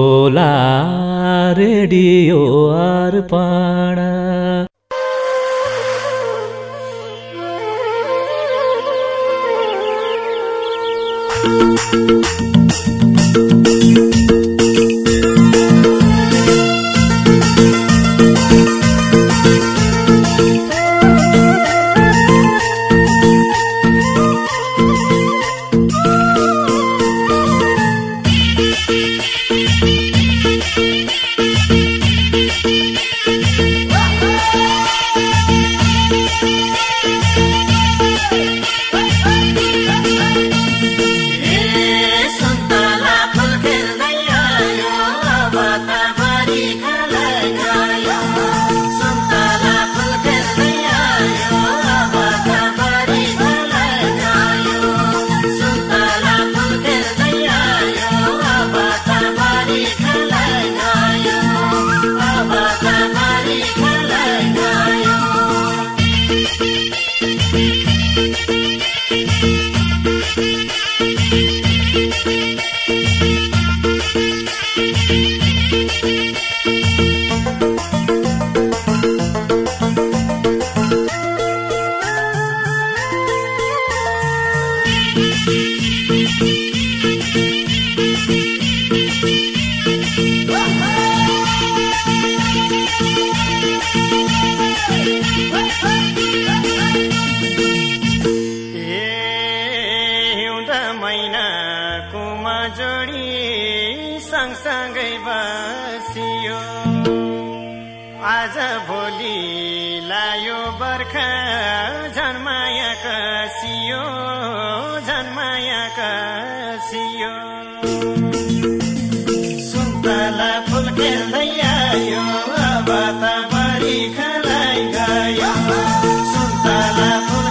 होला रेडियो अर्पण सुन्तला फुल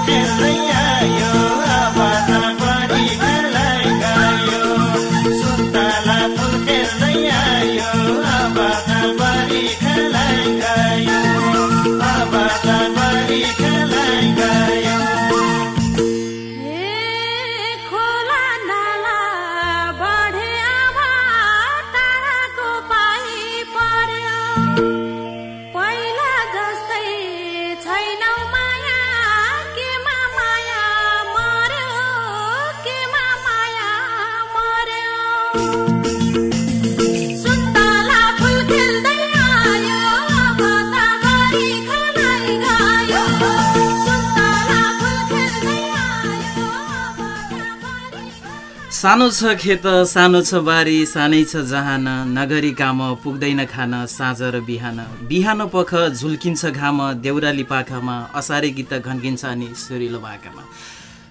सानो छ खेत सानो छ बारी सानै छ जहान। नगरी काम पुग्दैन खान साँझ र बिहान। बिहान पख झुल्किन्छ घाम देउराली पाखामा असारे गीत घन्किन्छ अनि सुरिलो बाकामा।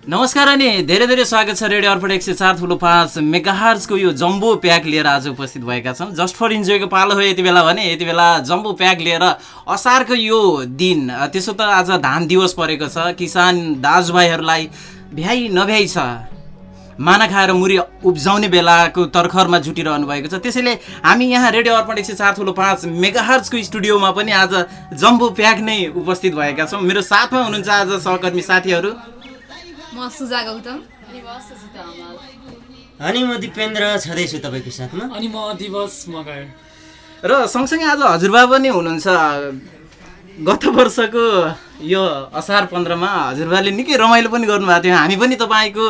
नमस्कार अनि धेरै धेरै स्वागत छ रेडियो अर्पण एक सय चार ठुलो पाँच मेगाहार्सको यो जम्बो प्याक लिएर आज उपस्थित भएका छौँ। जस्ट फर इन्जोयको पालो हो यति बेला भने यति बेला जम्बो प्याक लिएर असारको यो दिन त्यसो त आज धान दिवस परेको छ। किसान दाजुभाइहरूलाई भ्याइ नभ्याइ छ। माना खाएर मुरी उब्जाउने बेलाको तर्खरमा जुटिरहनु भएको छ। त्यसैले हामी यहाँ रेडियो अर्पण एक सय चार ठुलो पाँच मेगाहर्जको स्टुडियोमा पनि आज जम्बो प्याक नै उपस्थित भएका छौँ। मेरो साथमा हुनुहुन्छ आज सहकर्मी साथीहरू। म सुजा गौतम। अनि म दिपेन्द्र छँदैछु तपाईँको साथमा। अनि म दिवस मगर। र सँगसँगै आज हजुरबा पनि हुनुहुन्छ। गत वर्षको यो असार पन्ध्रमा हजुरबाले निकै रमाइलो पनि गर्नुभएको थियो। हामी पनि तपाईँको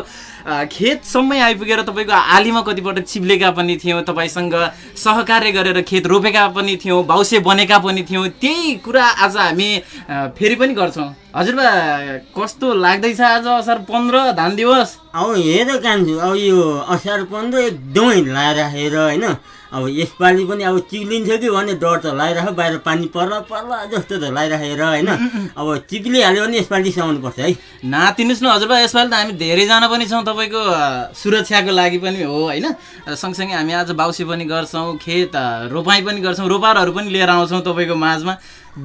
खेतसम्मै आइपुगेर तपाईँको आलीमा कतिपटक चिप्लेका पनि थियौँ तपाईँसँग सहकार्य गरेर खेत रोपेका पनि थियौँ बाउसे बनेका पनि थियौँ त्यही कुरा आज हामी फेरि पनि गर्छौँ। हजुरबा कस्तो लाग्दैछ आज असार पन्ध्र? धान दिवस। अब हेर कान्छु अब यो असार पन्ध्र एकदमै लगाइराखेर होइन? अब यसपालि पनि अब चिप्लिन्छ कि भन्ने डर त लगाइराख बाहिर पानी पर्ला पर्ला जस्तो त लगाइराखेर होइन? अब चिप्लिहाल्यो भने यसपालि पर्छ है। नातिनुहोस् न हजुरबा यसपालि त हामी धेरैजना पनि छौँ तपाईँको सुरक्षाको लागि पनि हो होइन? सँगसँगै हामी आज बाउसी पनि गर्छौँ खेत रोपाइँ पनि गर्छौँ रोपारहरू पनि लिएर आउँछौँ तपाईँको माझमा।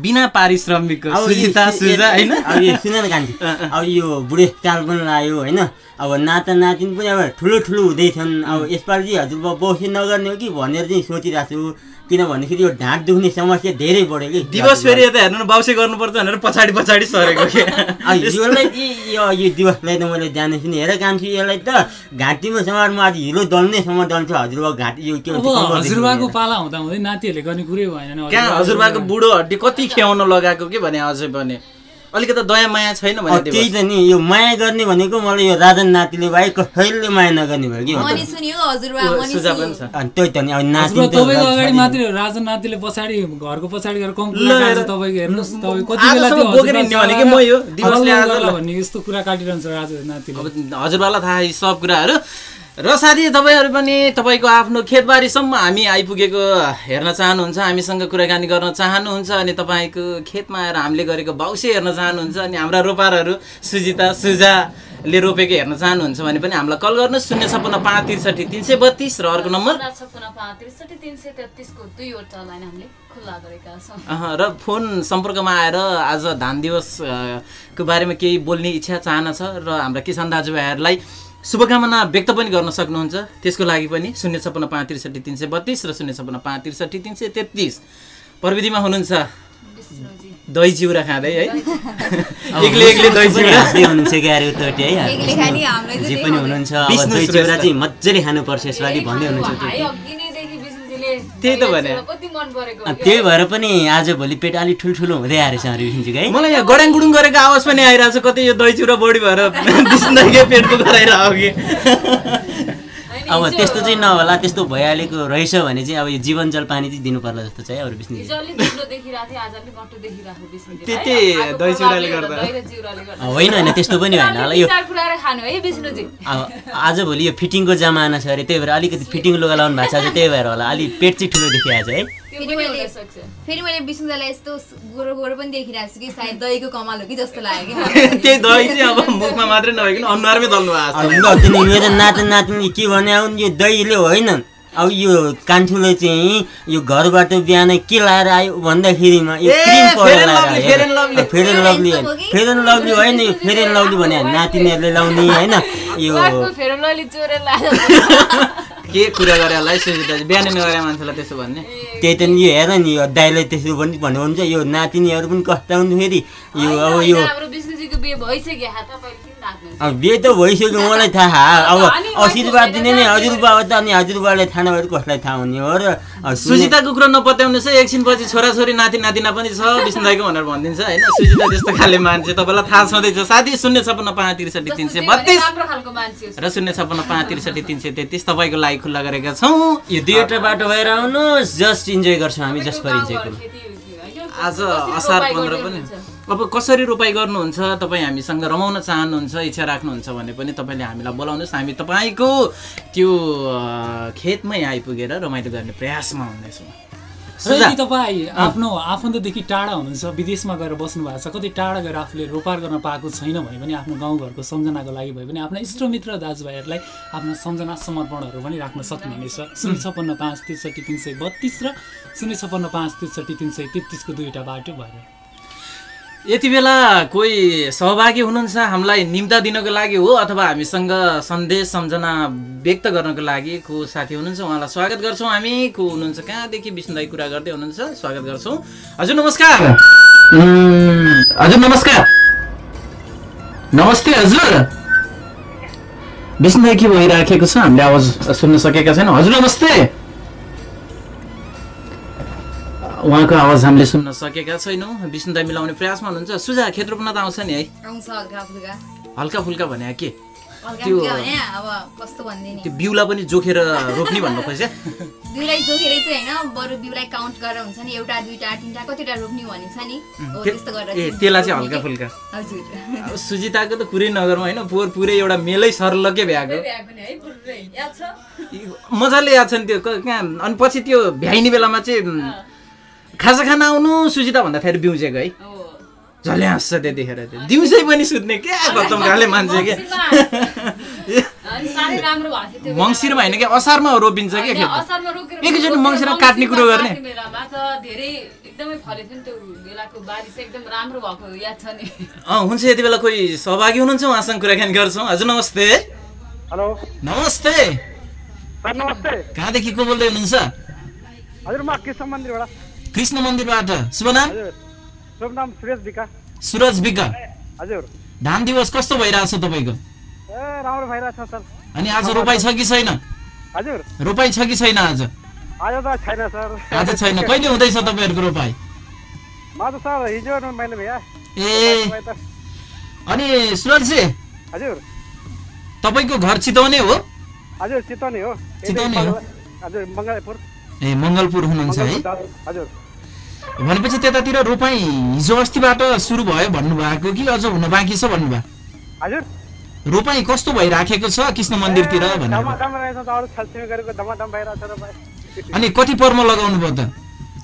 बिना पारिश्रमिकको अब सुजिता सुजा होइन? अब यो सुन न अब यो बुढेसकाल पनि लाग्यो होइन? अब नाता नातिन पनि अब ठुलो ठुलो हुँदैछन् अब यसपालि चाहिँ हजुर बौसी नगर्ने हो कि भनेर चाहिँ सोचिरहेको छु। किन भन्दाखेरि यो ढाँट दुख्ने समस्या धेरै बढ्यो कि। दिवस फेरि यता हेर्नु न बाउसे गर्नुपर्छ भनेर पछाडि पछाडि सरेको के। यसलाई यो दिवसलाई त मैले जानेछु नि। हेर कान्छु यसलाई त घाँटीमा समाजमा आज हिलो दल्नेसम्म दल्छ। हजुरबा घाँटी यो के भन्छ हजुरबाको। पाला हुँदा हुँदै नातिहरूले गर्ने कुरै भएन हजुरबाको बुढो हड्डी कति ख्याउन लगाएको के भने अझै भने। अलिकति दया माया छैन भने त्यही त नि यो माया गर्ने भनेको मलाई यो राजन नातिले बाहेक कसैले माया नगर्ने भयो कि? त्यही त नि अब नाति तपाईँको अगाडि मात्रै राजन नातिले पछाडि घरको पछाडि गएर कम कुरा ल, काट्छ ल। तपाईँको हेर्नुहोस् तपाईँ कति बेला। भन्ने यस्तो कुरा काटिरहन्छ राजु नातिले। अब हजुरबालाई थाहा सब कुराहरू। र साथी तपाईँहरू पनि तपाईँको आफ्नो खेतबारीसम्म हामी आइपुगेको हेर्न चाहनुहुन्छ हामीसँग कुराकानी गर्न चाहनुहुन्छ अनि तपाईँको खेतमा आएर हामीले गरेको बाउसे हेर्न चाहनुहुन्छ अनि हाम्रा रोपारहरू सुजिता सुजाले रोपेको हेर्न चाहनुहुन्छ भने पनि हामीलाई कल गर्नुहोस्। शून्य छप्पन्न पाँच त्रिसठी तिन सय बत्तिस र अर्को नम्बर। र फोन सम्पर्कमा आएर आज धान दिवस अ, को बारेमा केही बोल्ने इच्छा चाहना छ र हाम्रा किसान दाजुभाइहरूलाई शुभकामना व्यक्त पनि गर्न सक्नुहुन्छ। त्यसको लागि पनि शून्य छप्पन्न पाँच त्रिसठी तिन सय बत्तिस र शून्य छप्पन्न पाँच त्रिसठी तिन सय तेत्तिस। प्रविधिमा हुनुहुन्छ दही चिउरा खाँदै है। एक्लै एक्लै दही चिउरा हुनुहुन्छ क्यारे उतोटी है? एक्लै खाने हामीलाई जे पनि। हुनुहुन्छ। दही। चिउरा चाहिँ मजाले खानुपर्छ यसपालि भन्दै हुनुहुन्छ त्यही त भने। कति मन परेको। अनि त्यही भएर पनि आजभोलि पेट अलिक ठुल्ठुलो हुँदै आएछ अरू विष्णुजी है। मलाई यहाँ गड्याङ गुडुङ गरेको आवाज पनि आइरहेको छ कतै यो दही चिउरा बढी भएर बिस्नाकै पेटको गराइरहेको कि अब त्यस्तो चाहिँ नहोला त्यस्तो भइहालेको रहेछ भने चाहिँ अब यो जीवन जल पानी चाहिँ दिनु पर्ला जस्तो छ है अरू दही चिउराले गर्दा। गर्दा। होइन होइन त्यस्तो पनि होइन। होला यो अब आजभोलि यो फिटिङको जमाना छ अरे त्यही भएर अलिकति फिटिङ लुगा लाउनु भएको छ अझ त्यही भएर होला। अलिक पेट चाहिँ ठुलो देखिरहेको छ है। फेरि मैले फेरि मैले विष्णुदालाई यस्तो गोरो गोरो पनि देखिरहेको छु कि सायद दहीको कमाल हो कि जस्तो लाग्यो कि। त्यही दही चाहिँ अब मुखमा मात्रै नभइकन अनुहारमै दल्नु भएको छ। मेरो नाता नातिनी के भने आउनु यो दहीले होइन। अब यो कान्छुले चाहिँ यो घरबाट बिहान के लाएर आयो भन्दाखेरिमा यो क्रिम पाउडर लाएर आयो lovely. Fair and Lovely Fair and Lovely होइन यो फेयर एन्ड लभली भने नातिनीहरूले लाउने होइन। यो के कुरा गरे होला है बिहानै नगरे मान्छेलाई त्यसो भन्ने। त्यही त नि यो हेर नि यो दाइलाई त्यसो पनि भन्नुहुन्छ यो नातिनीहरू पनि कस्ता हुन्छ फेरि। यो अब यो बिहे त भइसक्यो मलाई थाहा अब आशीर्वाद दिने नि। हजुरबा हो त अनि हजुरबाले थाहा नभएर कसलाई थाहा हुने हो र सुजिताको कुरा नपत्याउनुहोस् है एकछिनपछि छोराछोरी नाति नातिना पनि छ विष्णु दाईको भनेर भनिदिन्छ होइन सुजिता जस्तो खाले मान्छे तपाईँलाई थाहा छँदैछ साथी शून्य छप्पन्न पाँच त्रिसठी तिन सय बत्तिस। र शून्य छप्पन्न पाँच त्रिसठी तिन सय तेत्तिस तपाईँको लागि खुल्ला गरेका छौँ यो दुईवटा बाटो भएर आउनुहोस् जस्ट इन्जोय गर्छौँ हामी जस्ट फर इन्जोयको? आज असार पन्ध्र पनि? अब कसरी रोपाइ गर्नुहुन्छ तपाईँ हामीसँग रमाउन चाहनुहुन्छ इच्छा राख्नुहुन्छ भने पनि तपाईँले हामीलाई बोलाउनुहोस्। हामी तपाईँको त्यो खेतमै आइपुगेर रमाइलो गर्ने प्रयासमा हुनेछौँ। यदि तपाईँ आफ्नो आफन्तदेखि टाढा हुनुहुन्छ विदेशमा गएर बस्नु भएको छ कति टाढा गएर आफूले रोपार गर्न पाएको छैन भने पनि आफ्नो गाउँघरको सम्झनाको लागि भए पनि आफ्ना इष्टमित्र दाजुभाइहरूलाई आफ्ना सम्झना समर्पणहरू पनि राख्न सक्नुहुनेछ शून्य छप्पन्न पाँच त्रिसठी तिन सय बत्तिस र शून्य छप्पन्न पाँच त्रिसठी तिन सय तेत्तिसको दुईवटा बाटो भएर यति बेला कोही सहभागी हुनुहुन्छ? हामीलाई निम्ता दिनको लागि हो अथवा हामीसँग सन्देश सम्झना व्यक्त गर्नको लागि को साथी हुनुहुन्छ? उहाँलाई स्वागत गर्छौँ हामी। को हुनुहुन्छ? कहाँदेखि विष्णु दाई कुरा गर्दै हुनुहुन्छ? स्वागत गर्छौँ। हजुर नमस्कार। हजुर नमस्कार। नमस्ते हजुर। विष्णु दाई के भइराखेको छ? हामीले आवाज सुन्न सकेका छैनौँ। हजुर नमस्ते। उहाँको आवाज हामीले सुन्न सकेका छैनौँ। विष्णु दाई मिलाउने प्रयासमा हुनुहुन्छ। सुझा खेत रोप्न त आउँछ नि है? आउँछ हल्का फुल्का। हल्का फुल्का भने के? हल्का त्यो- फुल्का भने अब कस्तो भनिदिने त्यो बिउलाई पनि जोखेर रोप्ने भन्नु खोज्या बिउलाई जोखेरै चाहिँ होइन बरु बिउलाई काउन्ट गरेर हुन्छ नि एउटा दुईटा तिनटा कतिवटा रोप्ने भनिन्छ नि। हो त्यस्तो गरेर ए त्यसलाई चाहिँ हल्का। फुल्का। हजुर। अब सुजिताको त कुरै नगरौँ होइन पोहोर पुरै एउटा मेलै सरलकै भ्याएको। मजाले याद छ नि त्यो क- कहाँ अनि पछि त्यो भ्याइने बेलामा चाहिँ खाजा खाना आउनु सुजिता भन्दाखेरि बिउजेको है। हो। झले हाँस्छ त्यतिखेर त्यो। दिउँसै पनि सुत्ने क्या खत्तम खाले मान्छे क्या। मङ्सिरमा होइन क्या असारमा रोपिन्छ क्या एकैचोटि मङ्सिरमा काट्ने कुरो गर्ने। काट्ने बेलामा त धेरै एकदमै फलेको थियो नि त्यो बेलाको बारी चाहिँ एकदम राम्रो भएको याद छ नि। अँ हुन्छ यति बेला कोही सहभागी हुनुहुन्छ उहाँसँग कुराकानी गर्छौँ। हजुर नमस्ते। हेलो। नमस्ते। कहाँदेखि को बोल्दै हुनुहुन्छ? हजुर म कृष्ण मन्दिरबाट कृष्ण मन्दिरबाट। शुभ नाम? सुरज विक हजुर। धान दिवस कस्तो भइरहेछ तपाईँको अनि आज रोपाइ छ कि छैन? हजुर। रोपाइ छ कि छैन आज? आज त छैन सर। आज छैन। कहिले हुँदैछ तपाईँहरूको रोपाइ? ए। अनि सुरजजी हजुर। तपाईँको घर चितवने हो? हजुर चितवनी हो। चितवनी हो? हजुर मङ्गलपुर। ए मङ्गलपुर हुनुहुन्छ है? हजुर। भनेपछि त्यतातिर रोपाइ हिजो अस्तिबाट सुरु भयो भन्नुभएको कि अझ हुन बाँकी छ भन्नुभयो? हजुर। रोपाइ कस्तो भइराखेको छ कृष्ण मन्दिरतिर भनेर? अनि कति पर्म लगाउनु भयो त?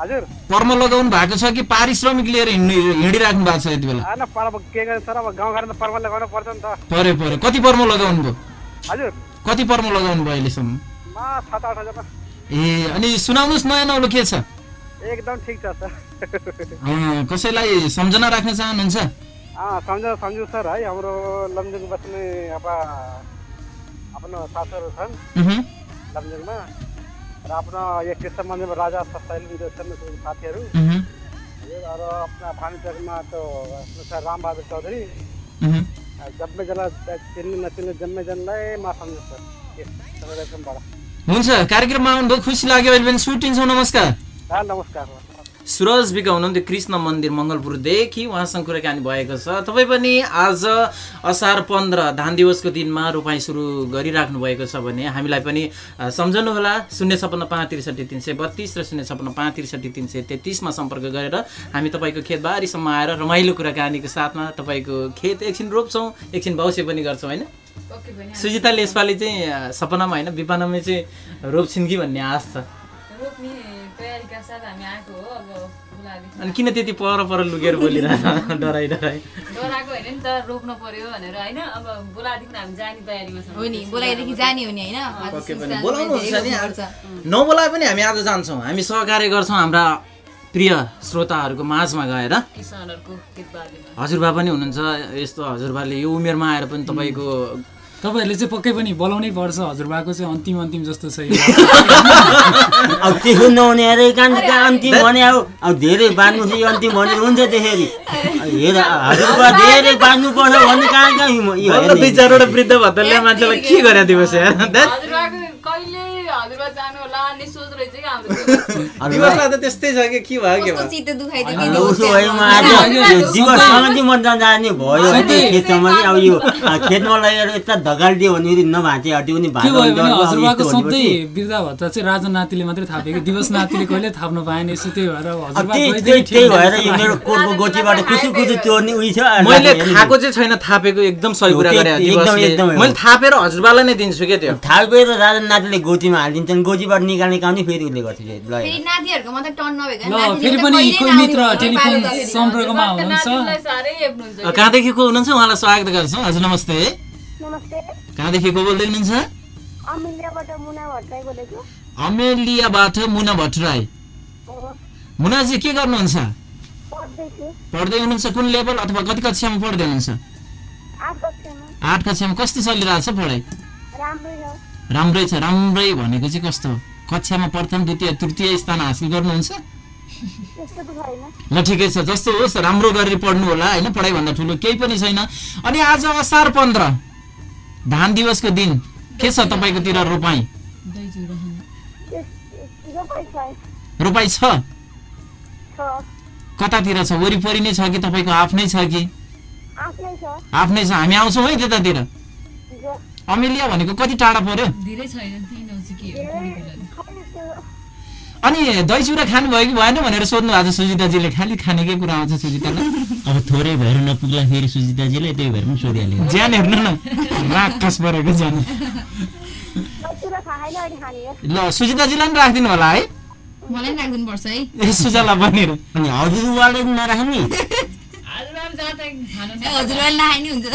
हजुर। पर्म लगाउनु भएको छ कि पारिश्रमिक लिएर हिँडिराख्नु भएको छ यति बेला? आएन पर अब के गर्नु सर अब गाउँघरमा त पर्व लगाउनु पर्छ नि त। पऱ्यो पऱ्यो कति पर्म लगाउनु भयो? हजुर। कति पर्म लगाउनु भयो अहिलेसम्म? ए अनि सुनाउनुहोस् नयाँ नौलो के छ? एकदम ठिक छ सर। कसैलाई सम्झना राख्न चाहनुहुन्छ? अँ सम्झ सम्झु सर है। हाम्रो लमजुङ बस्ने अब आफ्नो साथीहरू छन् लमजुङमा। र आफ्नो यो कृष्ण मन्दिरमा राजा त्यो साथीहरू। अपना फार्निचरमा तो आफ्नो सर रामबहादुर चौधरी। उहुँ। जम्मै जना चिन्ने नचिन्ने जम्मै जनालाई म सम्झु सर। यस हुन्छ कार्यक्रममा आउनुभयो खुसी लाग्यो अहिले पनि सुटिन्छौँ नमस्कार। सुरज बिका हुनुहुन्थ्यो कृष्ण मन्दिर मङ्गलपुरदेखि उहाँसँग कुराकानी भएको छ। तपाईँ पनि आज असार पन्ध्र धान दिवसको दिनमा रोपाइँ सुरु गरिराख्नु भएको छ भने हामीलाई पनि सम्झनुहोला। शून्य छपन्न पाँच त्रिसठी तिन सय बत्तिस र शून्य छपन्न पाँच त्रिसठी तिन सय तेत्तिसमा सम्पर्क गरेर हामी तपाईँको खेतबारीसम्म आएर रमाइलो कुराकानीको साथमा तपाईँको खेत एकछिन रोप्छौँ एकछिन बाउसे पनि गर्छौँ होइन? सुजिताले यसपालि चाहिँ सपनामा होइन विपनामा चाहिँ रोप्छिन् कि भन्ने आश छ? रोप्ने तयारीका साथ हामी आएको हो अब अनि किन त्यति पर पर लुकेर बोलिरह डराइ डराइ डराएको होइन नि त रोप्नु पर्यो भनेर होइन। अब बोलादेखि हामी जाने तयारीमा छौँ। हो नि बोलाइदेखि जाने हो नि होइन। नबोलाए पनि हामी आज जान्छौँ। हामी सहकार्य गर्छौँ हाम्रा प्रिय श्रोताहरूको माझमा गएर। हजुरबा पनि हुनुहुन्छ। यस्तो हजुरबाले यो उमेरमा आएर पनि तपाईँको तपाईँहरूले चाहिँ पक्कै पनि बोलाउनै पर्छ हजुरबाको चाहिँ अन्तिम अन्तिम जस्तो छ यो अब त्यसो नहुने अरे कान कहाँ अन्तिम भने अब अब धेरै बाँध्नु अन्तिम भने हुन्छ त्यसरी हेर हजुरबा धेरै बाँध्नु पर्छ भने कहाँ कहाँ? दुई चारवटा वृद्ध भत्ताले मान्छेलाई के गरे दिवस यार ध्यात्। हजुरबाको कहिले हजुरबा जानु होला सोच रहेछ। दिवसलाई त त्यस्तै छ कि के भयो के भयो चित्त दुखाइदियो अब त्यो उसो दिवस भए म चाहिँ आज अब। यो दिवससँग चाहिँ म जाने भयो खेतसम्म कि अब यो खेतमा लगेर यता धकालिदियो भने नभाँचे हट्यो भने के यस्तो सधैँ वृद्ध भत्ता चाहिँ राजा नातिले मात्रै थापेको दिवस नातिले कहिले थाप्न पाएन यसो त्यही भएर त्यही भएर। यो मेरो कोटको गोचीबाट खुसु खुसु चोर्ने उयो छ मैले। खाएको चाहिँ छैन थापेको एकदम सही कुरा गरे। मैले थापेर हजुरबालाई नै दिन्छु क्या त्यो थापेर राजा नातिले गोचीमा हालिदिन्छन् गोचीबाट निकाल्ने काम चाहिँ फेरि उसले गर्छ ल फेरि नातिहरूको मात्रै टर्न नभएको ल फेरि पनि कोही मित्र टेलिफोन सम्पर्कमा हुनुहुन्छ? कहाँदेखि को हुनुहुन्छ? उहाँलाई स्वागत गर्छौँ। हजुर नमस्ते। नमस्ते। कहाँदेखि को बोल्दै हुनुहुन्छ? अमिलियाबाट मुना भट्टराई हो, मुनाजी के गर्नुहुन्छ? पढ्दै हुनुहुन्छ? कुन लेभल अथवा कति कक्षामा पढ्दै हुनुहुन्छ? आठ कक्षामा। आठ कक्षामा कस्तो चलिरहेको छ पढाइ? राम्रै हो। राम्रै छ। राम्रै भनेको चाहिँ कस्तो कक्षामा प्रथम द्वितीय तृतीय स्थान हासिल गर्नुहुन्छ? ल ठिकै छ जस्तो होस् राम्रो गरेर पढ्नु होला होइन? पढाइभन्दा ठुलो केही पनि छैन। अनि आज असार पन्ध्र धान दिवसको दिन के छ तपाईँकोतिर त्यस रोपाइ छ? कतातिर छ? वरिपरि नै छ कि तपाईँको आफ्नै छ कि? आफ्नै छ। हामी आउँछौँ है त्यतातिर। अमेलिया भनेको कति टाढा पर्यो धेरै छैन त्यही नजिकै हो धेरै थोरै बेला। छैन त्यो अनि दही चिउरा खानुभयो कि भएन भनेर सोध्नु भएको छ सुजिताजीले। खालि खानेकै कुरा आउँछ सुजितालाई। अब थोरै भएर नपुग्ला फेरि सुजिताजीले त्यही भएर पनि सोधिहाल्यो ज्यान हेर्नु न। राक्षस परेको ज्यान। ल सुजिताजीलाई पनि राखिदिनु होला है। मलाई पनि राखिदिनु पर्छ है। ए, सुजालाई पनि अनि हजुरबाले नराख्ने? हजुरबाले हुन्छ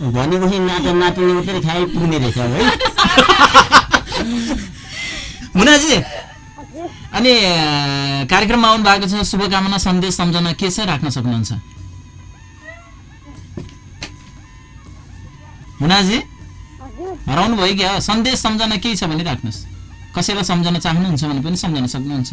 भनेपछि नाता नातिनी मात्रै खाए पुग्ने रहेछ है। मुनाजी अनि कार्यक्रममा आउनु भएको छ शुभकामना सन्देश सम्झना के छ राख्न सक्नुहुन्छ? मुनाजी हराउनु भयो क्या? सन्देश सम्झना केही छ भने राख्नुहोस्। कसैलाई सम्झन चाहनुहुन्छ भने पनि सम्झन सक्नुहुन्छ।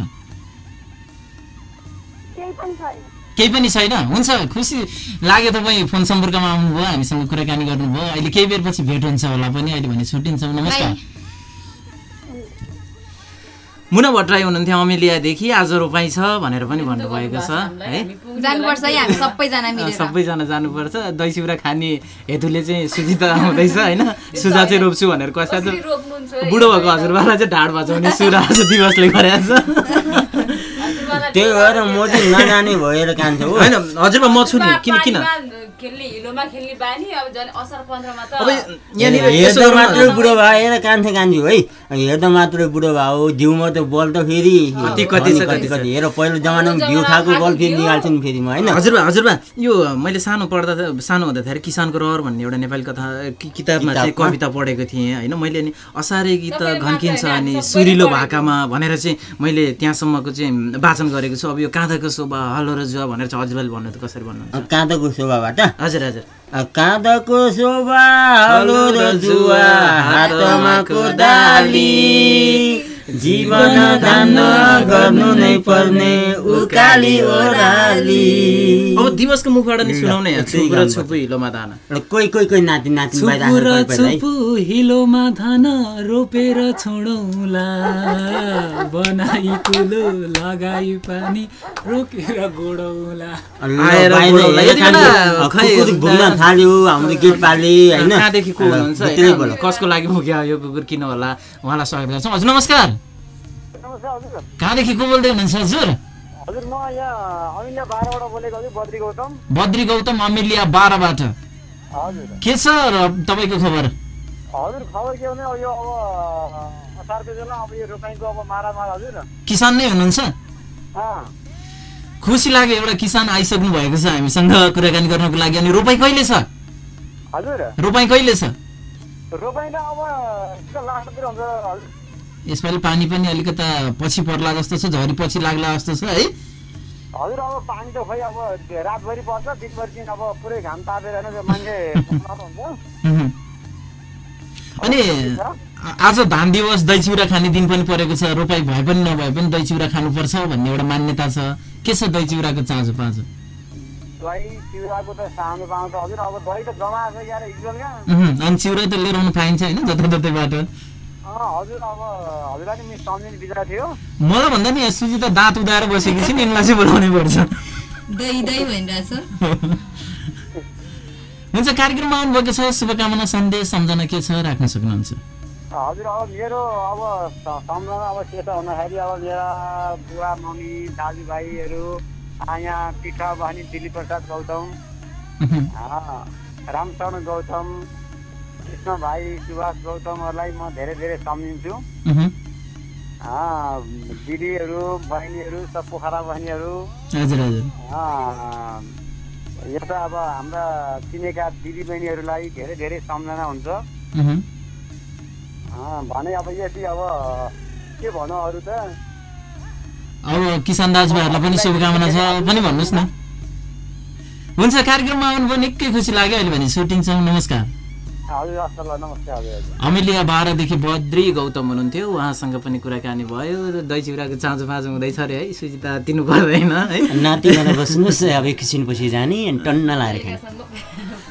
केही पनि छैन। केही पनि छैन? हुन्छ खुसी लाग्यो तपाईँ फोन सम्पर्कमा आउनुभयो हामीसँग कुराकानी गर्नुभयो। अहिले केही बेरपछि भेट हुन्छ होला पनि अहिले भने छुट्टिन्छौँ। नमस्कार। मुना भट्टराई हुनुहुन्थ्यो अमेलियादेखि आज रोपाइँ छ भनेर पनि भन्नुभएको छ है? जानुपर्छ हामी सबैजना मिलेर। सबैजना जानुपर्छ। दही चिउरा खाने हेतुले चाहिँ सुजिता आउँदैछ होइन? सुजा चाहिँ रोप्छु भनेर कसै बुढो भएको हजुरबालाई चाहिँ ढाड बचाउने सुरा आज दिवसले गरेको छ। हजुरबालाई त्यही भएर म चाहिँ नजाने भएर कान्छ हो। होइन हजुरबा म छु नि किन किन? पानीमा खेल्ने हिलोमा खेल्ने बानी अब झन् असार पन्ध्रमा त अब यहाँनिर यसो हेर्दा न। मात्रै बुढो भएर कान्छे कान्छु है हेर्दा मात्रै बुढो भयो जिउमा त बल त फेरि। कति- कति कति छ। कति? हेर पहिलो जमानामा घिउ खाएको बल फेरि निकाल्छु नि फेरि म होइन? हजुरबा हजुरबा यो मैले सानो पढ्दा सानो हुँदाखेरि किसानको रहर भन्ने एउटा नेपाली कथा किताबमा चाहिँ? कविता पढेको थिएँ होइन? मैले अनि असारे गीत घन्किन्छ अनि सुरिलो भाकामा भनेर चाहिँ मैले त्यहाँसम्मको चाहिँ वाचन गरेको छु। अब यो काँधाको शोभा हलो र जुवा भनेर चाहिँ हजुरबाले भन्नु त कसरी भन्नुहुन्छ? काँदाको शोभाबाट? हजुर हजुर। काँदाको शोभा हलो र जुवा हातमा कोदाली जीवन धान्न गर्नु नै पर्ने उकाली ओह्राली। अब दिवसको मुखबाट नि सुनाउने ल, छुप हिलोमा दाना र कोही कोही कोही नाति नाति छुपु र छुपु हिलोमा धान रोपेर छोडौँला। बनाई कुलो लगाई पानी रोकेर गोडौँला। आएर थाल्यो हाम्रो पाले होइन? कसको लागि पुग्यो यो कुकुर किन होला? उहाँलाई स्वागत गर्छौँ। हजुर नमस्कार। कहाँदेखि को बोल्दै हुनुहुन्छ हजुर? बद्री गौतम। बद्री गौतम अमिलिया बाह्रबाट। हजुर। के छ र तपाईँको खबर? किसान नै हुनुहुन्छ? खुसी लाग्यो एउटा किसान आइसक्नु भएको छ हामीसँग कुराकानी गर्नको लागि। अनि रोपाइ कहिले छ? रोपाइ कहिले छ? यसपालि पानी पनि अलिकता पछि पर्ला जस्तो छ झरी पछि लाग्ला जस्तो छ है? हजुर अब पानी त खोइ अब रातभरि पर्छ दिनभरि दिन अब पुरै घाम तापेर मान्छे। अनि आज धान दिवस दही चिउरा खाने दिन पनि परेको छ रोपाइ भए पनि नभए पनि दही चिउरा खानुपर्छ भन्ने एउटा मान्यता छ। के छ दही चिउराको चाँजो पाँचो दही चिउराको त सानो पाउँछ। हजुर अब दही त जमाएको छ उहुँ। अनि चिउरा त लिएर आउनु पाइन्छ होइन जताततैबाट अँ हजुर अब हजुरलाई नि मिस सम्झिने विचार थियो। मलाई भन्दा नि सुजी त दाँत उदाएर बसेकी छिन् यिनलाई चाहिँ बोलाउनै पर्छ। दही दही भनिरहेछ हुन्छ कार्यक्रममा आउनुभएको छ शुभकामना सन्देश सम्झना के छ राख्न सक्नुहुन्छ? हजुर अब मेरो अब सम्झना अब के छ भन्दाखेरि अब मेरा बुवा मम्मी दाजुभाइहरू आ, यहाँ पिठा बहिनी दिलीप प्रसाद गौतम रामचरण गौतम कृष्ण भाइ सुभाष गौतमहरूलाई म धेरै धेरै सम्झिन्छु। दिदीहरू बहिनीहरू सब पोखरा बहिनीहरू। हजुर हजुर। यता अब हाम्रा चिनेका दिदी बहिनीहरूलाई धेरै धेरै सम्झना हुन्छ। भने अब यति अब के भनौँ अरू त? अब किसान दाजुभाइहरूलाई पनि शुभकामना छ। पनि भन्नुहोस् न। हुन्छ कार्यक्रममा आउनुभयो निकै खुसी लाग्यो अहिले भने। सुटिङ छ नमस्कार। अमिलिया बाह्रदेखि बद्री द्री गौतम हुनुहुन्थ्यो। उहाँसँग पनि कुराकानी भयो। दही चिउराको चाँजो फाँजो हुँदैछ अरे है? सुजिता दिनु पर्दैन है? नाति बस्नुहोस् अब एकैछिनपछि जाने अनि टन्न लाएर खाने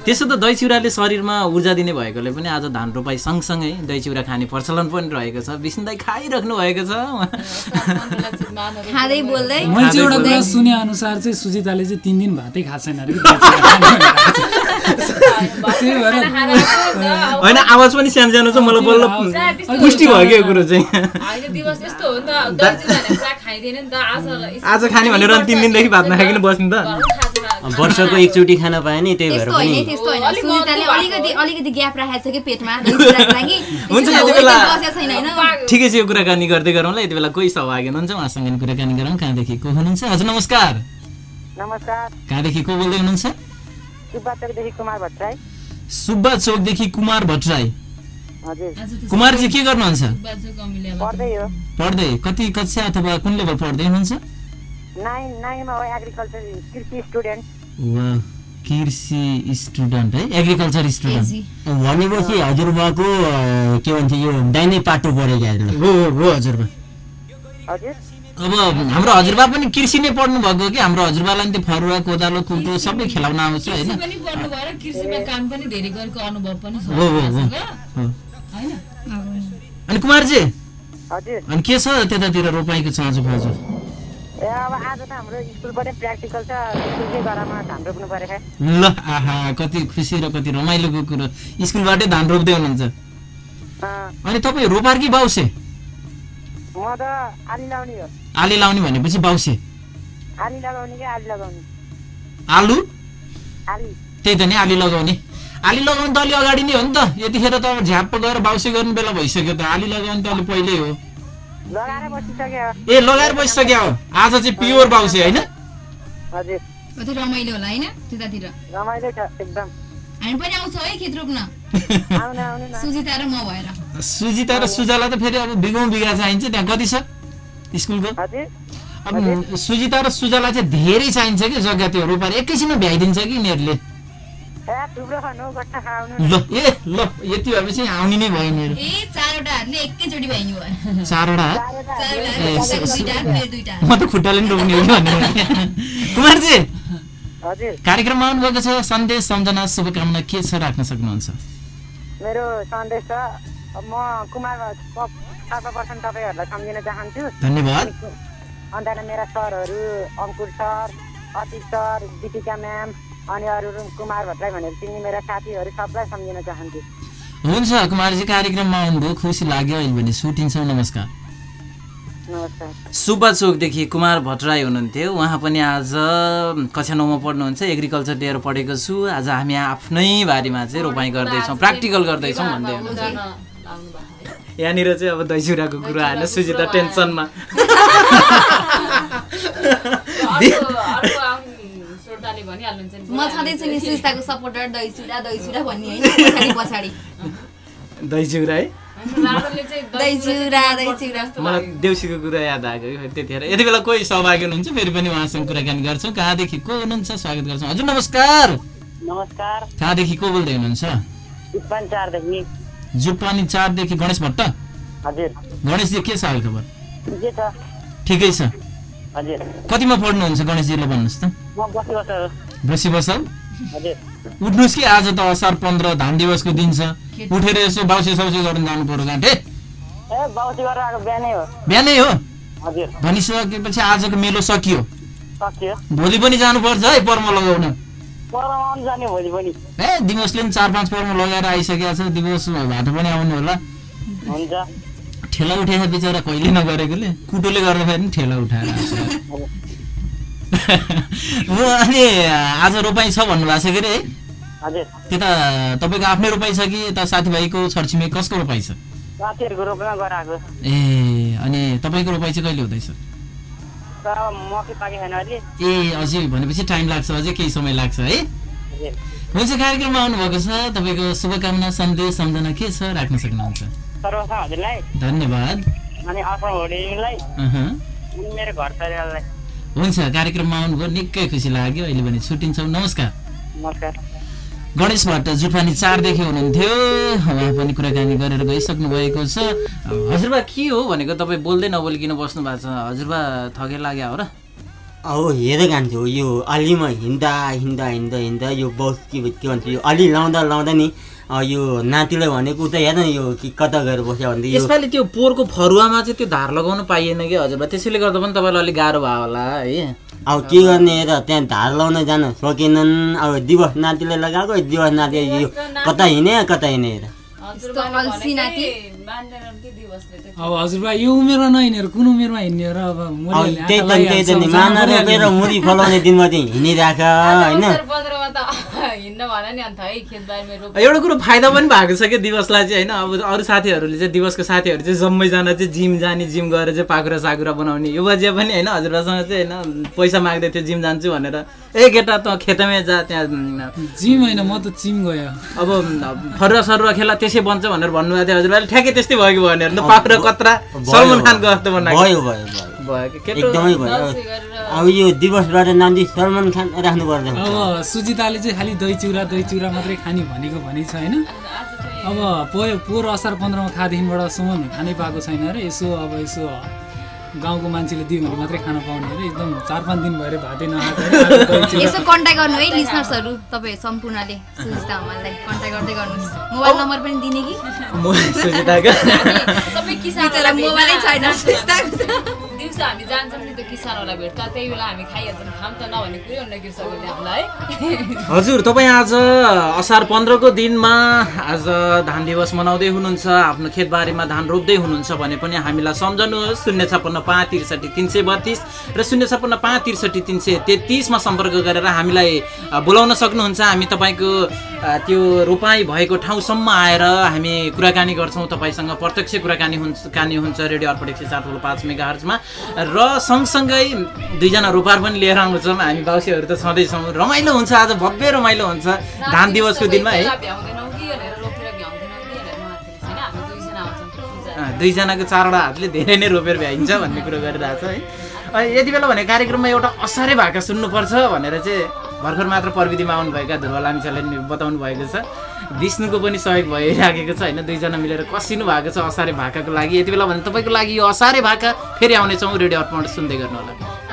त्यसो त दही चिउराले शरीरमा ऊर्जा दिने भएकोले पनि आज धान रोपाई सँगसँगै दही चिउरा खाने प्रचलन पनि रहेको छ। विष्णु दाई खाइराख्नु भएको छ। मैले चाहिँ एउटा कुरा सुने अनुसार चाहिँ सुजिताले चाहिँ तिन दिन भातै खाएको छैन होइन आवाज पनि सानो सानो छ मलाई बल्ल पुष्टि भयो क्या कुरो चाहिँ। होइन दिवस यस्तो हो नि त। दही चिउरा भने पुरा खाइँदैन नि त। आज आज खाने भनेर अनि तिन दिनदेखि भात नखाइकन बस्नु त। वर्षको एकचोटि खान पायो नि त्यही भएर त्यस्तो होइन पनि। त्यस्तो होइन। अलिक सुनिताले अलिकति अलिकति ग्याप राखेको छ कि पेटमा हुन्छ, यति बेला- बसेको छैन होइन? ठिकै छ यो कुराकानी गर्दै गरौँला यति बेला कोही सहभागी हुनुहुन्छ उहाँसँग सँगै कुराकानी गरौँ। कहाँदेखि को हुनुहुन्छ? हजुर नमस्कार। नमस्कार। कहाँदेखि को बोल्दै हुनुहुन्छ? कुमार सुब्बा चोकदेखि कुमार भट्टराई। हजुर। कुमारजी के गर्नुहुन्छ? पढ्दै कति कक्षा अथवा कुन लेभल पढ्दै हुनुहुन्छ? कृषि स्टुडेन्ट वा कृषि स्टुडेन्ट है? एग्रिकल्चर स्टुडेन्ट भनेपछि हजुरबाको के भन्छ यो दाहिने पाटो पऱ्यो क्या हो हो हजुरबा। हजुर। अब हाम्रो हजुरबा पनि कृषि नै पढ्नु भएको कि? हाम्रो हजुरबालाई नि त्यो फरुवा कोदालो कुकुर सबै खेलाउन आउँछ होइन? छ। अनि कुमारजी? अनि के छ त्यतातिर रोपाइँको चाँजो फाँजो ए अब आज त हाम्रो स्कुलबाटै प्र्याक्टिकल छ स्कुलकै गरामा धान रोप्नु पऱ्यो खै। ल आहा कति खुसी र कति रमाइलोको कुरो। स्कुलबाटै धान रोप्दै हुनुहुन्छ। अनि तपाईँ रोपार कि बाउसे? म त आली लाउने हो। आली लाउने भनेपछि बाउसे? आली लगाउने कि आली लगाउने? आलु? आली। त्यही त नि आली लगाउने। आली लगाउनु त अलि अगाडि नै हो नि त। यतिखेर त झ्याप्प गएर बाउसे गर्नु बेला भइसक्यो त। आली लगाउनु त अलि पहिल्यै हो। ए लगाएर बसिसक्यो। हो आज चाहिँ प्योर बाउसे होइन? कति रमाइलो होला होइन? त्यतातिर। रमाइलो छ एकदम। हामी पनि आउँछौँ है खेत रोप्न आउनु आउनु न। सुजिता र म भएर। सुजिता र सुजालाई त फेरि अब बिघौँ बिघा चाहिन्छ त्यहाँ कति छ स्कुलको? हजुर। अब सुजिता र सुजालाई चाहिँ धेरै चाहिन्छ कि जग्गा त्यो रोपार एकैछिनमा भ्याइदिन्छ कि यिनीहरूले? ल ए ल यति भएपछि आउने नै भयो यिनीहरू। ए चारवटा हातले एकैचोटि भइनी भयो चारवटा। म त खुट्टाले नि रोप्ने हो कि भनेर कुमारजी हजुर कार्यक्रममा आउनुभएको छ सन्देश सम्झना शुभकामना के छ राख्न सक्नुहुन्छ मेरो सन्देश छ म कुमार सर्वप्रथम तपाईँहरूलाई सम्झिन चाहन्छु धन्यवाद अन्त मेरा सरहरू Ankur sir Atik sir Deepika ma'am अनि अरू अरू कुमार भट्टराई भनेर चिन्ने मेरा साथीहरू सबलाई सम्झिन चाहन्छु हुन्छ कुमारजी कार्यक्रममा आउनुभयो खुसी लाग्यो अहिले भने। सुटिन्छौँ नमस्कार। नमस्कार। सुब्बा चोकदेखि कुमार भट्टराई हुनुहुन्थ्यो। उहाँ पनि आज कक्षा नौमा पढ्नुहुन्छ। एग्रिकल्चर डेयर पढेको छु। आज हामी आफ्नै बारीमा चाहिँ रोपाइँ गर्दैछौँ। प्र्याक्टिकल गर्दैछौँ भन्दै हुनुहुन्छ। यहाँनिर चाहिँ अब दहीचुराको कुरा आएन सुजिता टेन्सनमा। म छँदैछु नि सुस्ताको सपोर्टर। दही चुडा भन्ने होइन। पछाडि पछाडि। दहीचुरा है मलाई देउसीको कुरा याद आएको त्यतिखेर यति बेला कोही सहभागी हुनुहुन्छ फेरि पनि उहाँसँग कुराकानी गर्छौँ। कहाँदेखि को हुनुहुन्छ? स्वागत गर्छौँ। हजुर नमस्कार। नमस्कार। कहाँदेखि को बोल्दै हुनुहुन्छ? जुपानी चारदेखि। गणेश भट्ट? हजुर। गणेशजी के छ हाल खबर? ठिकै छ। हजुर। कतिमा पढ्नुहुन्छ गणेशजीलाई भन्नुहोस् त। बसी बस बसी बसल उठ्नुहोस् कि आज त असार पन्ध्र धान दिवसको दिन छ। उठेर यसो बाउसे साउसे गर्नु जानु पर्यो आएको बिहानै हो। बिहानै हो? हजुर। भनिसकेपछि आजको मेलो सकियो। सकियो। भोलि पनि जानुपर्छ है पर्म लगाउन। परमा आउनु जाने भोलि पनि। ए दिवसले पनि चार पाँच पर्म लगाएर आइसकेको छ दिवस भाटो पनि आउनु होला। हुन्छ। ठेला उठाएर बिचरा कहिले नगरेकोले कुटोले गर्दाखेरि ठेला उठाएर। हो अनि आज रोपाइँ छ भन्नुभएको छ के अरे त्यता तपाईँको आफ्नै रोपाइँ छ कि यता साथीभाइको छरछिमेक कसको रोपाइँ छ? ए अनि तपाईँको रोपाइँ चाहिँ कहिले हुँदैछ? ए अझै भनेपछि टाइम लाग्छ अझै केही समय लाग्छ है? हुन्छ कार्यक्रममा आउनुभएको छ तपाईँको शुभकामना सन्देश सम्झना के छ राख्न सक्नुहुन्छ? धन्यवाद। अनि मेरो घर परिवारलाई। हुन्छ कार्यक्रममा आउनुभयो। निकै खुसी लाग्यो। अहिले भने छुट्टिन्छौँ नमस्कार। नमस्कार। गणेश भट्ट जुफानी चारदेखि हुनुहुन्थ्यो। उहाँ पनि कुराकानी गरेर गइसक्नु भएको छ। हजुरबा के हो भनेको तपाईँ बोल्दै नबोलिकन बस्नु भएको छ? हजुरबा थके लाग्यो हो र? अब हेर कान्छु यो अलीमा हिँड्दा हिँड्दा हिँड्दा हिँड्दा यो बहुत के भन्छ- यो अलि लाउँदा लाउँदा नि यो नातिलाई भनेको उता हेर न यो कि कता गएर बस्यो भने यो यसपालि त्यो पोहोरको फरुवामा चाहिँ त्यो धार लगाउनु पाइएन कि हजुरबा? त्यसैले गर्दा पनि तपाईँलाई अलिक गाह्रो भयो होला है? अब के गर्ने हेर त्यहाँ धार लाउन जान सकेनन्। अब दिवस नातिले लगाएको दिवस नाति यो कता हिँडे कता हिँडे हेर हजुरबाले अल्छी भनेकै नाति। मान्दैनन् कि दिवसले त अब हजुरबा यो उमेरमा नहिँडेर कुन उमेरमा हिँड्ने हो र? अब त्यही त त्यही माना रोपेर। मुरी फलाउने दिनमा चाहिँ हिँडिरहेको होइन? हिँड्न भन नि अन्त है खेतबारीमा रोप एउटा कुरो फाइदा पनि भएको छ कि दिवसलाई चाहिँ होइन अब अरू साथीहरूले चाहिँ दिवसको साथीहरू चाहिँ जम्मैजना चाहिँ जिम जाने जिम गएर चाहिँ पाखुरा साकुरा बनाउने। यो बजिया पनि होइन हजुरबासँग चाहिँ होइन पैसा माग्दै थियो जिम जान्छु भनेर। ए केटा त खेतमै जा त्यहाँ जिम होइन म त चिम गयो। अब फरुवा सरुवा खेला त्यसै बन्छ भनेर भन्नुभएको थियो। हजुरबाले ठ्याक्कै त्यस्तै भयो कि भनेर। त पाखुरा कत्रा सलमान खानको जस्तो बनाएको। भयो भयो। भयो। एकदमै अब यो दिवसबाट नाम चाहिँ सलमान खान राख्नुपर्छ अब सुजिताले चाहिँ खालि दही चिउरा दही चिउरा मात्रै खाने भनेको भनी छ होइन अब पोहोर पोहोर असार पन्ध्रमा खाएदेखिबाट सुमन खानै पाएको छैन अरे। यसो अब यसो गाउँको मान्छेले दियो भने मात्रै खान पाउने अरे। एकदम चार पाँच दिन भएर भातै नखाएको यसो कन्ट्याक्ट गर्नु है लिसनर्सहरू तपाईँ सम्पूर्णले। सुजिता हमाललाई कन्ट्याक्ट गर्दै गर्नुहोस्। मोबाइल नम्बर पनि दिने कि? म सुजिताको। सबै बिचरा किसानहरूलाई मोबाइलै छैन दिउँसो हामी जान्छौँ नि त्यो किसानहरूलाई भेट्दा त्यही बेला हामी खाइहाल्छौँ खाम त नभने कुरै हुन्न कृषकहरूले हामीलाई। हजुर तपाईँ आज असार पन्ध्रको दिनमा आज धान दिवस मनाउँदै हुनुहुन्छ आफ्नो खेतबारीमा धान रोप्दै हुनुहुन्छ भने पनि हामीलाई सम्झनुहोस्। शून्य छप्पन्न पाँच त्रिसठी तिन सय बत्तिस र शून्य छप्पन्न पाँच त्रिसठी तिन सय तेत्तिसमा सम्पर्क गरेर हामीलाई बोलाउन सक्नुहुन्छ। हामी तपाईँको त्यो रोपाइँ भएको ठाउँसम्म आएर हामी कुराकानी गर्छौँ। तपाईँसँग प्रत्यक्ष कुराकानी हुन्छ हुन्छ रेडियो अर्पण एक सय सात पाँच मेगा हर्चमा र सँगसँगै दुईजना रोपार पनि लिएर आउँछौँ हामी बाउसीहरू त छँदैछौँ। रमाइलो हुन्छ आज भव्य रमाइलो हुन्छ धान दिवसको दिनमा है। दुईजनाको चारवटा हातले धेरै नै रोपेर भ्याइन्छ भन्ने कुरो गरिरहेको छ है यति बेला भने कार्यक्रममा एउटा असारे भाका सुन्नुपर्छ भनेर चाहिँ भर्खर मात्र प्रविधिमा आउनुभएका ध्रुव लामिछाले नि बताउनु भएको छ। विष्णुको पनि सहयोग भइराखेको छ होइन? दुईजना मिलेर कसिनु भएको छ असारे भाकाको लागि। यति बेला भने तपाईँको लागि यो असारे भाका फेरि आउनेछौँ। रेडियो अर्पण सुन्दै गर्नु होला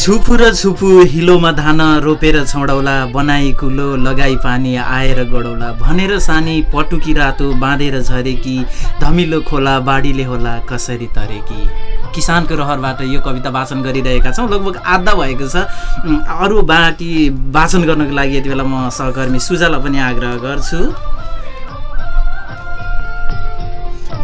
छुपु र छुपु हिलोमा धान रोपेर छौडौला बनाई कुलो लगाई पानी आएर गडौला भनेर सानी पटुकी रातो बाँधेर झरेकी धमिलो खोला बाढीले होला कसरी तरेकी। किसानको रहरबाट यो कविता वाचन गरिरहेका छौँ। लगभग आधा भएको छ। अरू बाँकी वाचन गर्नको लागि यति बेला म सहकर्मी सुजालाई पनि आग्रह गर्छु।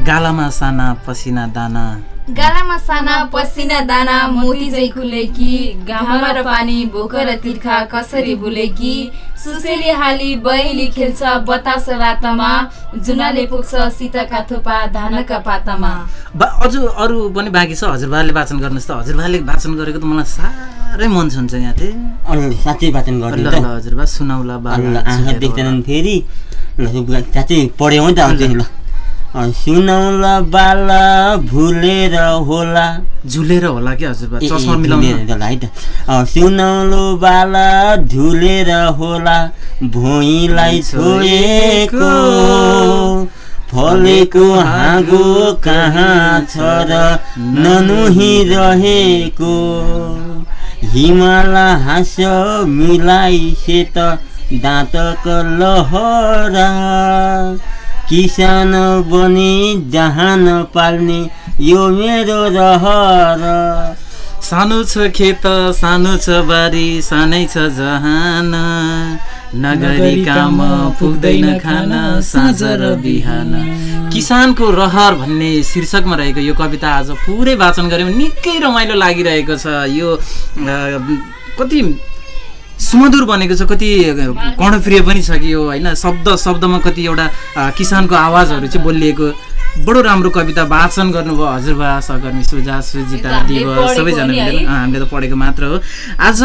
गालामा साना पसिना दाना गालामा साना पसिना दाना मोती झै खुलेकी घाममा र पानी भोक र तिर्खा कसरी भुलेकी सुसेली हाली बहिली खेल्छ बतास रातमा जुनाले पुग्छ सीताका थोपा धानका पातामा बा अझ अरू पनि बाँकी छ? हजुरबाले वाचन गर्नुहोस् त। हजुरबाले वाचन गरेको त मलाई साह्रै मन छुन्छ यहाँ अरू साँच्चै वाचन गर्नु हजुरबा सुनाउला आँखा देख्दैनन् फेरि। ल साँच्चै पढ्यो त। आउँछ नि ल। अँ, सुनौला बाला भुलेर होला। झुलेर होला कि हजुरबा ए, ए, चस्मा मिलाउनु। झुलेर होला है त। अँ, सुनौलो बाला झुलेर होला। भुइँलाई छोएको फलेको हाँगो कहाँ छ र ननुहिरहेको हिमाल हाँस्य मिलाई सेत दाँतको लहरा। किसान बनी जहान पाल्ने यो मेरो रहर। सानो छ खेत सानो छ बारी सानै छ जहान। नगरी काम पुग्दैन खान साँझ र बिहान। किसानको रहर भन्ने शीर्षकमा रहेको यो कविता आज पुरै वाचन गऱ्यौँ। निकै रमाइलो लागिरहेको छ। यो कति सुमधुर बनेको छ कति कर्णप्रिय पनि छ कि यो होइन? शब्द शब्दमा कति एउटा किसानको आवाजहरू चाहिँ बोलिएको बडो राम्रो कविता वाचन गर्नुभयो। हजुरबा सहकर्मी सुजा सुजिता दिवस सबैजना। मिलेर। हामीले त पढेको मात्र हो। आज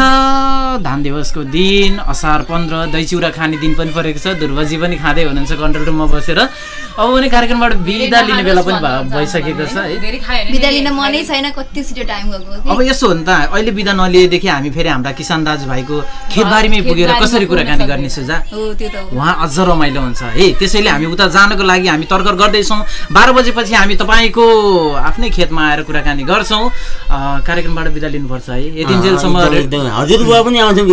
धान दिवसको दिन असार पन्ध्र दही चिउरा खाने दिन पनि परेको छ। ध्रुवजी पनि खाँदै हुनुहुन्छ कन्ट्रोल रुममा बसेर। अब भने कार्यक्रमबाट बिदा लिने बेला पनि भा- भइसकेको छ है। धेरै खायो भने बिदा लिन मनै छैन कति छिटो टाइम गएको अब यसो हो नि त अहिले बिदा नलिएदेखि हामी फेरि हाम्रा किसान दाजुभाइको खेतबारीमै पुगेर कसरी कुराकानी। गर्ने सुझा हो त्यो त हो। उहाँ अझ रमाइलो हुन्छ है। त्यसैले हामी उता जानको लागि हामी तर्कर गर्दैछौँ। बाह्र बजेपछि हामी तपाईँको आफ्नै खेतमा आएर कुराकानी गर्छौँ। कार्यक्रमबाट बिदा लिनुपर्छ है। एकदम, एकदम। हजुरबा पनि आउँछौँ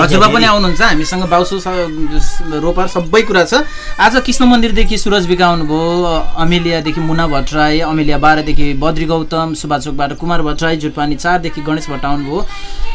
हजुरबा पनि आउनुहुन्छ। हामीसँग बाउसो रोपार सबै कुरा छ। आज कृष्ण मन्दिरदेखि सुरज बिका आउनुभयो अमेलियादेखि मुना भट्टराई अमेलिया बाह्रदेखि बद्री गौतम सुभाचोकबाट कुमार भट्टराई जुटपानी चारदेखि गणेश भट्ट आउनुभयो।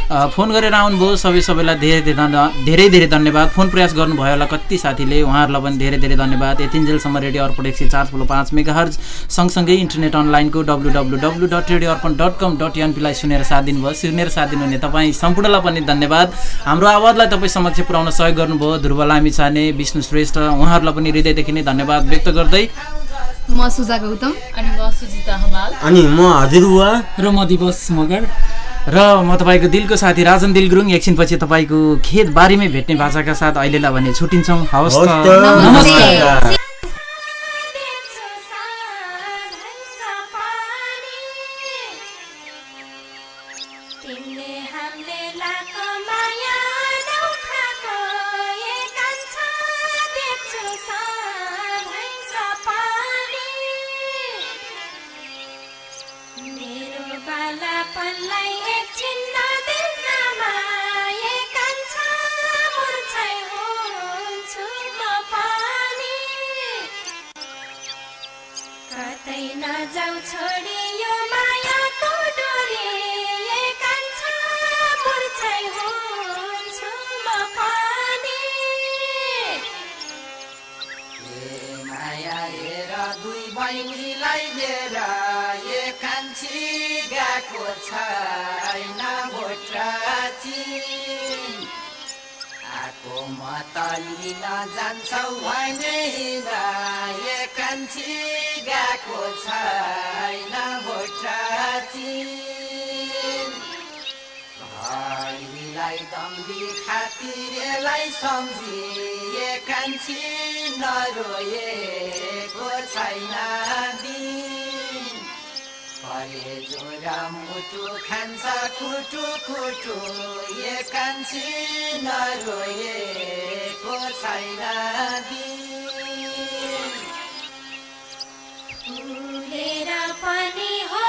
फोन गरेर आउनुभयो। सबै सबैलाई धेरै धेरै धन्य- धेरै धेरै धन्यवाद। फोन प्रयास गर्नुभयो होला कति साथीले। उहाँहरूलाई पनि धेरै धेरै धन्यवाद। यतिन्जेलसम्म रेडियो अर्पण एक सय चार ठुलो पाँच मेगा हर्ज सँगसँगै इन्टरनेट अनलाइनको W W W dot radio Arpan dot com dot एनपीलाई सुनेर साथ दिनुभयो सुनेर साथ दिनुहुने तपाईँ सम्पूर्णलाई पनि धन्यवाद। हाम्रो आवाजलाई तपाईँ समक्ष पुर्याउन सहयोग गर्नुभयो। ध्रुव लामी छाने विष्णु श्रेष्ठ उहाँहरूलाई पनि हृदयदेखि नै धन्यवाद व्यक्त गर्दै। म सुजा गौतम। अनि म सुजिता हमाल। अनि म हजुरबा र म दिवस मगर। र म तपाईँको दिलको साथी राजन दिल गुरुङ एकछिनपछि तपाईँको खेत बारीमै भेट्ने भाषाका साथ अहिलेलाई भने छुट्टिन्छौँ। हवस् एकान्छी गएको छैन भाइलाई दम्बी खातिरलाई सम्झिए कान्छी नरोएको छैन दिन कलेजो र मुटु खान्छ कुटु कुटु ए कान्छी नरोएको छैन मेरा पानी हो